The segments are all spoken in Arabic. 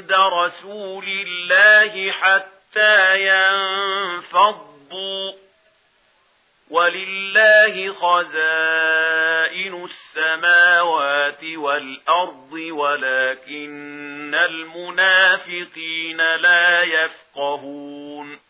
عند رسول الله حتى ينفضوا. ولله خزائن السماوات والأرض ولكن المنافقين لا يفقهون.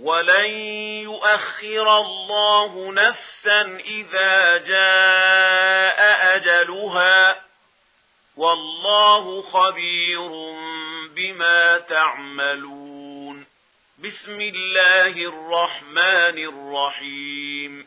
ولن يؤخر الله نفسا إذا جاء أجلها والله خبير بما تعملون بسم الله الرحمن الرحيم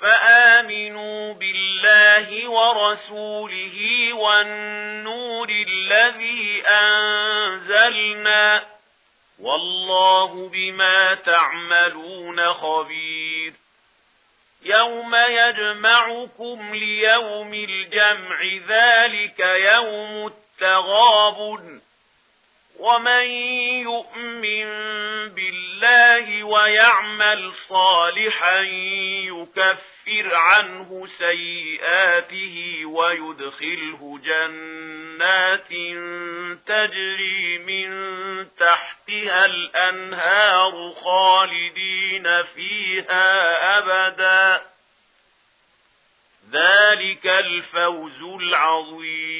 فآمنوا بالله ورسوله والنور الذي أنزلنا والله بما تعملون خبير. يوم يجمعكم ليوم الجمع ذلك يوم التغابن ومن يؤمن بالله الله ويعمل صالحا يكفر عنه سيئاته ويدخله جنات تجري من تحتها الأنهار خالدين فيها أبدا. ذلك الفوز العظيم.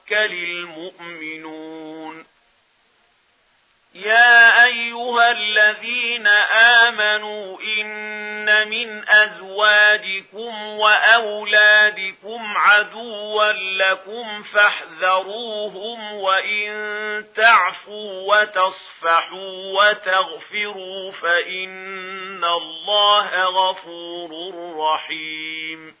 يتوكل المؤمنون يا أيها الذين آمنوا إن من أزواجكم وأولادكم عدوا لكم فاحذروهم وإن تعفوا وتصفحوا وتغفروا فإن الله غفور رحيم.